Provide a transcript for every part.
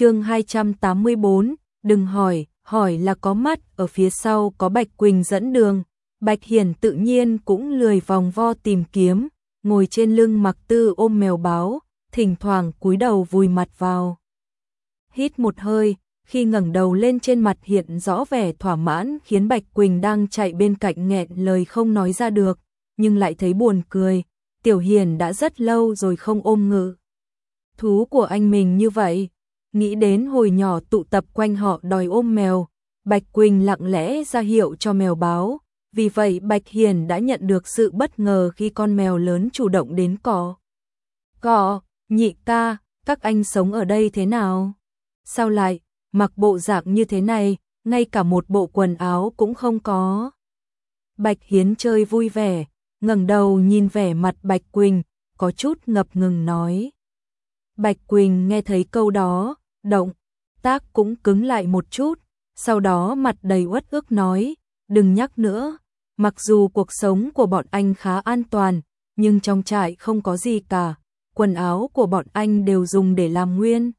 chương 284, đừng hỏi, hỏi là có mắt, ở phía sau có Bạch Quỳnh dẫn đường. Bạch Hiển tự nhiên cũng lười vòng vo tìm kiếm, ngồi trên lưng mặc tư ôm mèo báo, thỉnh thoảng cúi đầu vùi mặt vào. Hít một hơi, khi ngẩng đầu lên trên mặt hiện rõ vẻ thỏa mãn khiến Bạch Quỳnh đang chạy bên cạnh nghẹn lời không nói ra được, nhưng lại thấy buồn cười. Tiểu Hiền đã rất lâu rồi không ôm ngự. Thú của anh mình như vậy, nghĩ đến hồi nhỏ tụ tập quanh họ đòi ôm mèo, Bạch Quỳnh lặng lẽ ra hiệu cho mèo báo, vì vậy Bạch Hiền đã nhận được sự bất ngờ khi con mèo lớn chủ động đến cỏ. Cỏ, nhị ca, các anh sống ở đây thế nào? Sao lại, mặc bộ dạng như thế này, ngay cả một bộ quần áo cũng không có. Bạch Hiến chơi vui vẻ, ngẩng đầu nhìn vẻ mặt Bạch Quỳnh, có chút ngập ngừng nói. Bạch Quỳnh nghe thấy câu đó, động, tác cũng cứng lại một chút, sau đó mặt đầy uất ức nói, đừng nhắc nữa, mặc dù cuộc sống của bọn anh khá an toàn, nhưng trong trại không có gì cả, quần áo của bọn anh đều dùng để làm nguyên.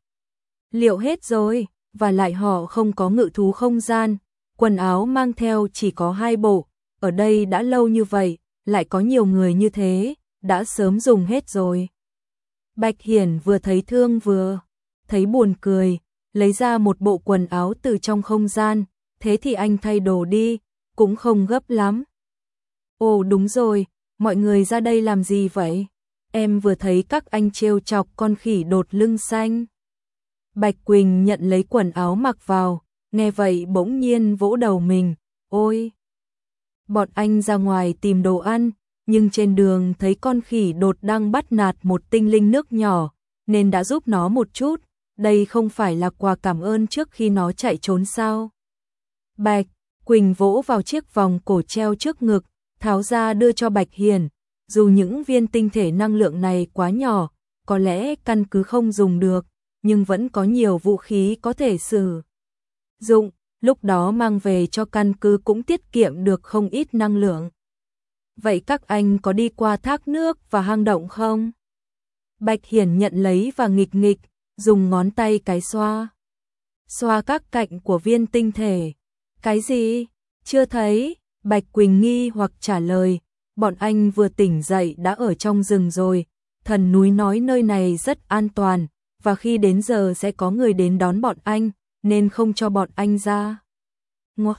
Liệu hết rồi, và lại họ không có ngự thú không gian, quần áo mang theo chỉ có hai bộ, ở đây đã lâu như vậy, lại có nhiều người như thế, đã sớm dùng hết rồi. Bạch Hiển vừa thấy thương vừa thấy buồn cười, lấy ra một bộ quần áo từ trong không gian, thế thì anh thay đồ đi, cũng không gấp lắm. Ồ đúng rồi, mọi người ra đây làm gì vậy? Em vừa thấy các anh trêu chọc con khỉ đột lưng xanh. Bạch Quỳnh nhận lấy quần áo mặc vào, nghe vậy bỗng nhiên vỗ đầu mình, ôi! Bọn anh ra ngoài tìm đồ ăn, nhưng trên đường thấy con khỉ đột đang bắt nạt một tinh linh nước nhỏ, nên đã giúp nó một chút, đây không phải là quà cảm ơn trước khi nó chạy trốn sao. Bạch, Quỳnh vỗ vào chiếc vòng cổ treo trước ngực, tháo ra đưa cho Bạch Hiền, dù những viên tinh thể năng lượng này quá nhỏ, có lẽ căn cứ không dùng được, nhưng vẫn có nhiều vũ khí có thể sử dụng, lúc đó mang về cho căn cứ cũng tiết kiệm được không ít năng lượng. Vậy các anh có đi qua thác nước và hang động không? Bạch Hiển nhận lấy và nghịch nghịch, dùng ngón tay cái xoa. Xoa các cạnh của viên tinh thể. Cái gì? Chưa thấy. Bạch Quỳnh nghi hoặc trả lời. Bọn anh vừa tỉnh dậy đã ở trong rừng rồi. Thần núi nói nơi này rất an toàn. Và khi đến giờ sẽ có người đến đón bọn anh. Nên không cho bọn anh ra. Ngọt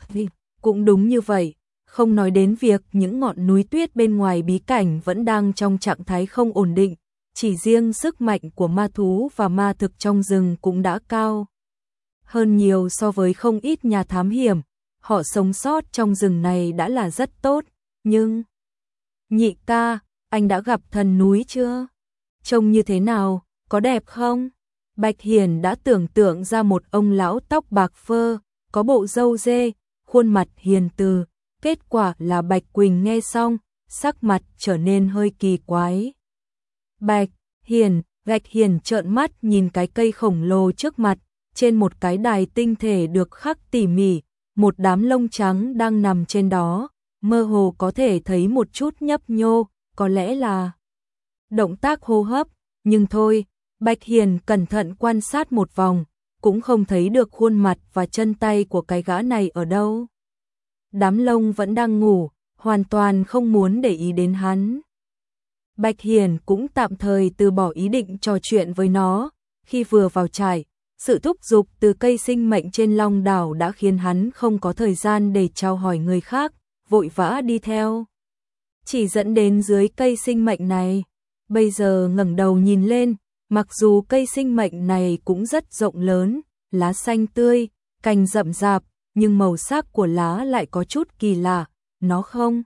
Cũng đúng như vậy. Không nói đến việc những ngọn núi tuyết bên ngoài bí cảnh vẫn đang trong trạng thái không ổn định chỉ riêng sức mạnh của ma thú và ma thực trong rừng cũng đã cao hơn nhiều so với không ít nhà thám hiểm, họ sống sót trong rừng này đã là rất tốt, nhưng Nhị ca, anh đã gặp thần núi chưa? Trông như thế nào, có đẹp không? Bạch Hiền đã tưởng tượng ra một ông lão tóc bạc phơ, có bộ râu dê, khuôn mặt hiền từ, kết quả là Bạch Quỳnh nghe xong, sắc mặt trở nên hơi kỳ quái. Bạch, Hiền, Gạch Hiền trợn mắt nhìn cái cây khổng lồ trước mặt, trên một cái đài tinh thể được khắc tỉ mỉ, một đám lông trắng đang nằm trên đó, mơ hồ có thể thấy một chút nhấp nhô, có lẽ là động tác hô hấp, nhưng thôi, Bạch Hiền cẩn thận quan sát một vòng, cũng không thấy được khuôn mặt và chân tay của cái gã này ở đâu. Đám lông vẫn đang ngủ, hoàn toàn không muốn để ý đến hắn. Bạch Hiền cũng tạm thời từ bỏ ý định trò chuyện với nó, khi vừa vào trại, sự thúc giục từ cây sinh mệnh trên long đảo đã khiến hắn không có thời gian để trao hỏi người khác, vội vã đi theo. Chỉ dẫn đến dưới cây sinh mệnh này, bây giờ ngẩng đầu nhìn lên, mặc dù cây sinh mệnh này cũng rất rộng lớn, lá xanh tươi, cành rậm rạp, nhưng màu sắc của lá lại có chút kỳ lạ, nó không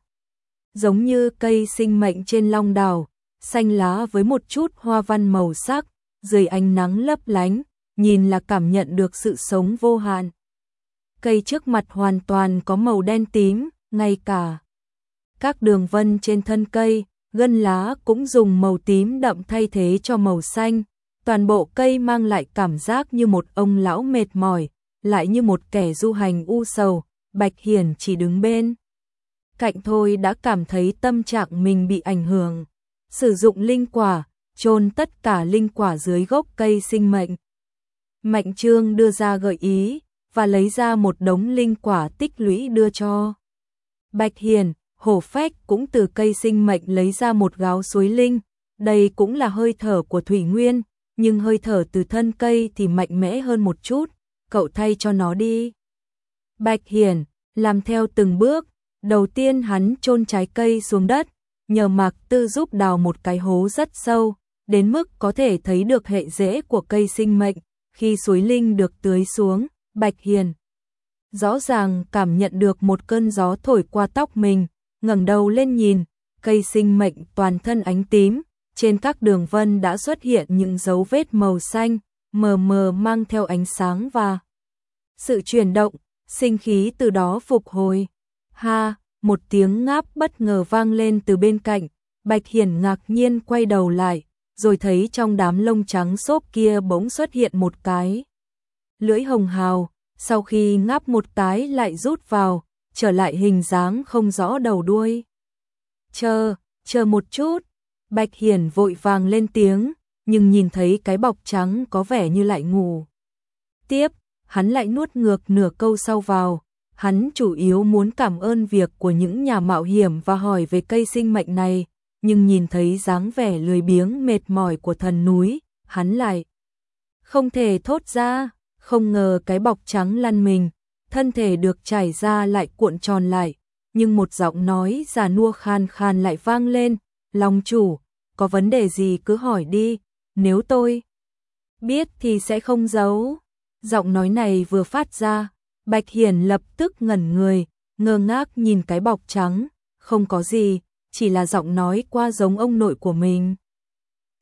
giống như cây sinh mệnh trên long đảo, xanh lá với một chút hoa văn màu sắc, dưới ánh nắng lấp lánh, nhìn là cảm nhận được sự sống vô hạn. Cây trước mặt hoàn toàn có màu đen tím, ngay cả các đường vân trên thân cây, gân lá cũng dùng màu tím đậm thay thế cho màu xanh. Toàn bộ cây mang lại cảm giác như một ông lão mệt mỏi, lại như một kẻ du hành u sầu, Bạch Hiển chỉ đứng bên. Cạnh thôi đã cảm thấy tâm trạng mình bị ảnh hưởng. Sử dụng linh quả, chôn tất cả linh quả dưới gốc cây sinh mệnh. Mạnh Trương đưa ra gợi ý và lấy ra một đống linh quả tích lũy đưa cho. Bạch Hiền, hổ phách cũng từ cây sinh mệnh lấy ra một gáo suối linh, đây cũng là hơi thở của thủy nguyên, nhưng hơi thở từ thân cây thì mạnh mẽ hơn một chút, cậu thay cho nó đi. Bạch Hiền, làm theo từng bước, đầu tiên hắn chôn trái cây xuống đất, nhờ Mạc Tư giúp đào một cái hố rất sâu, đến mức có thể thấy được hệ rễ của cây sinh mệnh, khi suối linh được tưới xuống, Bạch Hiền rõ ràng cảm nhận được một cơn gió thổi qua tóc mình, ngẩng đầu lên nhìn, cây sinh mệnh toàn thân ánh tím, trên các đường vân đã xuất hiện những dấu vết màu xanh, mờ mờ mang theo ánh sáng và sự chuyển động, sinh khí từ đó phục hồi. Ha, một tiếng ngáp bất ngờ vang lên từ bên cạnh, Bạch Hiển ngạc nhiên quay đầu lại, rồi thấy trong đám lông trắng xốp kia bỗng xuất hiện một cái. Lưỡi hồng hào, sau khi ngáp một cái lại rút vào, trở lại hình dáng không rõ đầu đuôi. Chờ, chờ một chút, Bạch Hiển vội vàng lên tiếng, nhưng nhìn thấy cái bọc trắng có vẻ như lại ngủ. Tiếp, hắn lại nuốt ngược nửa câu sau vào, hắn chủ yếu muốn cảm ơn việc của những nhà mạo hiểm và hỏi về cây sinh mệnh này, nhưng nhìn thấy dáng vẻ lười biếng mệt mỏi của thần núi, hắn lại không thể thốt ra, không ngờ cái bọc trắng lăn mình, thân thể được trải ra lại cuộn tròn lại, nhưng một giọng nói già nua khan khan lại vang lên, lòng chủ, có vấn đề gì cứ hỏi đi, nếu tôi biết thì sẽ không giấu. Giọng nói này vừa phát ra, Bạch Hiển lập tức ngẩn người, ngơ ngác nhìn cái bọc trắng, không có gì, chỉ là giọng nói qua giống ông nội của mình.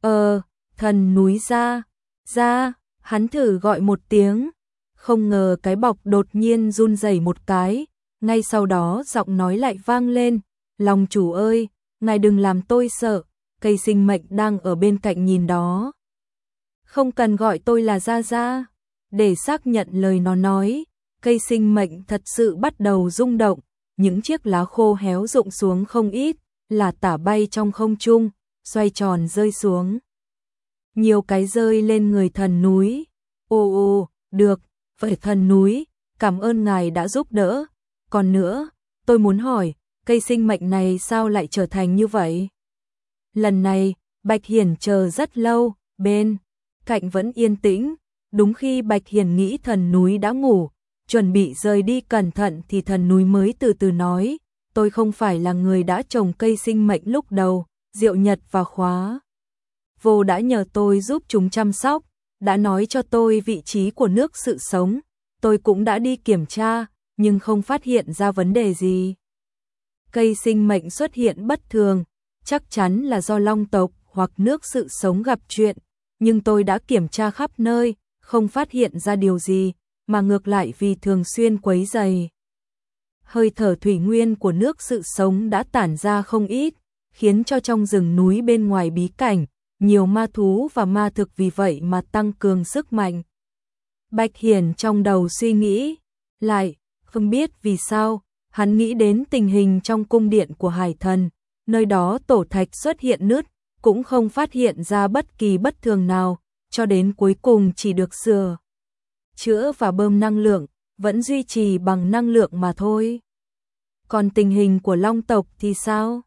Ờ, thần núi ra, ra, hắn thử gọi một tiếng, không ngờ cái bọc đột nhiên run rẩy một cái, ngay sau đó giọng nói lại vang lên, lòng chủ ơi, ngài đừng làm tôi sợ, cây sinh mệnh đang ở bên cạnh nhìn đó. Không cần gọi tôi là Gia Gia, để xác nhận lời nó nói, cây sinh mệnh thật sự bắt đầu rung động, những chiếc lá khô héo rụng xuống không ít, là tả bay trong không trung, xoay tròn rơi xuống. Nhiều cái rơi lên người thần núi. Ô ô, được, vậy thần núi, cảm ơn ngài đã giúp đỡ. Còn nữa, tôi muốn hỏi, cây sinh mệnh này sao lại trở thành như vậy? Lần này, Bạch Hiển chờ rất lâu, bên cạnh vẫn yên tĩnh, đúng khi Bạch Hiển nghĩ thần núi đã ngủ, chuẩn bị rời đi cẩn thận thì thần núi mới từ từ nói, tôi không phải là người đã trồng cây sinh mệnh lúc đầu, Diệu Nhật và Khóa. Vô đã nhờ tôi giúp chúng chăm sóc, đã nói cho tôi vị trí của nước sự sống, tôi cũng đã đi kiểm tra, nhưng không phát hiện ra vấn đề gì. Cây sinh mệnh xuất hiện bất thường, chắc chắn là do long tộc hoặc nước sự sống gặp chuyện, nhưng tôi đã kiểm tra khắp nơi, không phát hiện ra điều gì, mà ngược lại vì thường xuyên quấy dày. Hơi thở thủy nguyên của nước sự sống đã tản ra không ít, khiến cho trong rừng núi bên ngoài bí cảnh, nhiều ma thú và ma thực vì vậy mà tăng cường sức mạnh. Bạch Hiển trong đầu suy nghĩ, lại, không biết vì sao, hắn nghĩ đến tình hình trong cung điện của hải thần, nơi đó tổ thạch xuất hiện nứt, cũng không phát hiện ra bất kỳ bất thường nào, cho đến cuối cùng chỉ được sửa, chữa và bơm năng lượng, vẫn duy trì bằng năng lượng mà thôi. Còn tình hình của long tộc thì sao?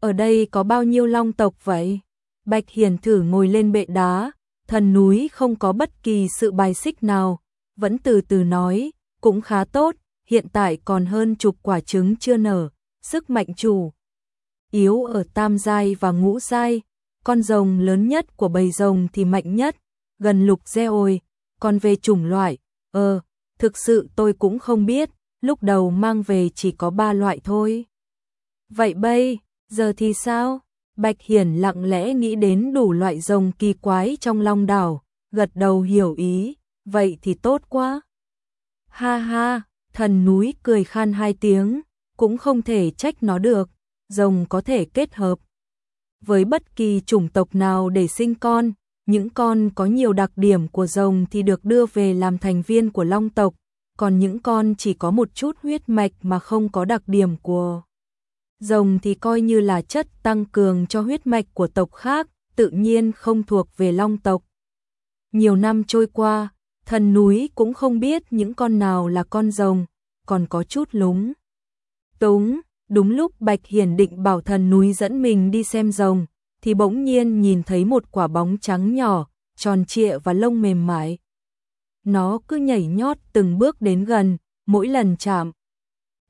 Ở đây có bao nhiêu long tộc vậy? Bạch Hiền thử ngồi lên bệ đá, thần núi không có bất kỳ sự bài xích nào, vẫn từ từ nói, cũng khá tốt, hiện tại còn hơn chục quả trứng chưa nở, sức mạnh chủ yếu ở tam giai và ngũ giai, con rồng lớn nhất của bầy rồng thì mạnh nhất, gần lục ôi, còn về chủng loại, ờ, thực sự tôi cũng không biết, lúc đầu mang về chỉ có ba loại thôi. Vậy bây, giờ thì sao? Bạch Hiển lặng lẽ nghĩ đến đủ loại rồng kỳ quái trong long đảo, gật đầu hiểu ý, vậy thì tốt quá. Ha ha, thần núi cười khan hai tiếng, cũng không thể trách nó được, rồng có thể kết hợp với bất kỳ chủng tộc nào để sinh con, những con có nhiều đặc điểm của rồng thì được đưa về làm thành viên của long tộc, còn những con chỉ có một chút huyết mạch mà không có đặc điểm của rồng thì coi như là chất tăng cường cho huyết mạch của tộc khác, tự nhiên không thuộc về long tộc. Nhiều năm trôi qua, Thần núi cũng không biết những con nào là con rồng, còn có chút lúng. Túng, đúng lúc Bạch Hiển định bảo thần núi dẫn mình đi xem rồng, thì bỗng nhiên nhìn thấy một quả bóng trắng nhỏ, tròn trịa và lông mềm mại. Nó cứ nhảy nhót từng bước đến gần, mỗi lần chạm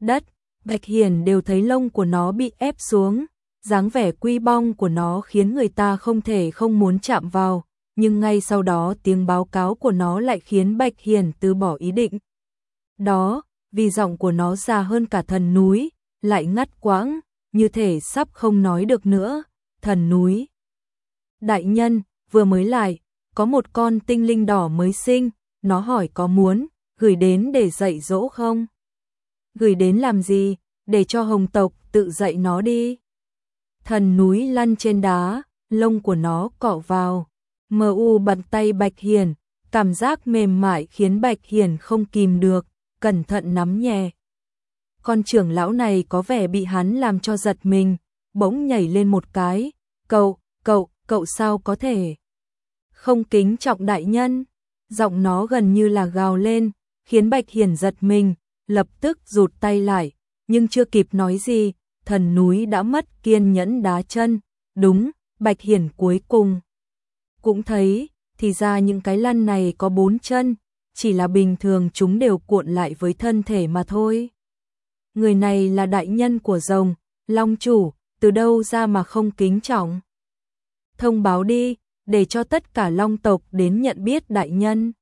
đất, Bạch hiền đều thấy lông của nó bị ép xuống, dáng vẻ quy bong của nó khiến người ta không thể không muốn chạm vào, nhưng ngay sau đó tiếng báo cáo của nó lại khiến Bạch hiền từ bỏ ý định. Đó, vì giọng của nó già hơn cả thần núi, lại ngắt quãng, như thể sắp không nói được nữa, thần núi. Đại nhân, vừa mới lại, có một con tinh linh đỏ mới sinh, nó hỏi có muốn, gửi đến để dạy dỗ không? Gửi đến làm gì, để cho hồng tộc tự dạy nó đi. Thần núi lăn trên đá, lông của nó cọ vào. Mờ u bật tay Bạch Hiền, cảm giác mềm mại khiến Bạch Hiền không kìm được, cẩn thận nắm nhẹ. Con trưởng lão này có vẻ bị hắn làm cho giật mình, bỗng nhảy lên một cái, cậu, cậu, cậu sao có thể? Không kính trọng đại nhân, giọng nó gần như là gào lên, khiến Bạch hiển giật mình, lập tức rụt tay lại, nhưng chưa kịp nói gì, thần núi đã mất kiên nhẫn đá chân, đúng, Bạch hiển cuối cùng. Cũng thấy, thì ra những cái lăn này có bốn chân, chỉ là bình thường chúng đều cuộn lại với thân thể mà thôi. Người này là đại nhân của rồng, long chủ, từ đâu ra mà không kính trọng. Thông báo đi, để cho tất cả long tộc đến nhận biết đại nhân.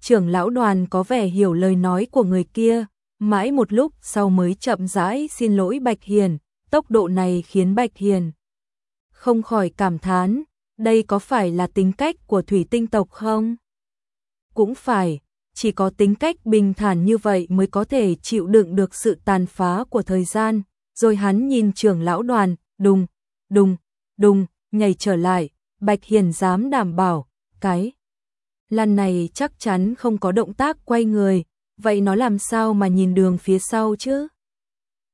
Trưởng lão đoàn có vẻ hiểu lời nói của người kia, mãi một lúc sau mới chậm rãi xin lỗi Bạch Hiền, tốc độ này khiến Bạch Hiền không khỏi cảm thán, đây có phải là tính cách của thủy tinh tộc không? Cũng phải, chỉ có tính cách bình thản như vậy mới có thể chịu đựng được sự tàn phá của thời gian, rồi hắn nhìn trưởng lão đoàn, đùng, đùng, đùng, nhảy trở lại, Bạch Hiền dám đảm bảo, cái lần này chắc chắn không có động tác quay người, vậy nó làm sao mà nhìn đường phía sau chứ?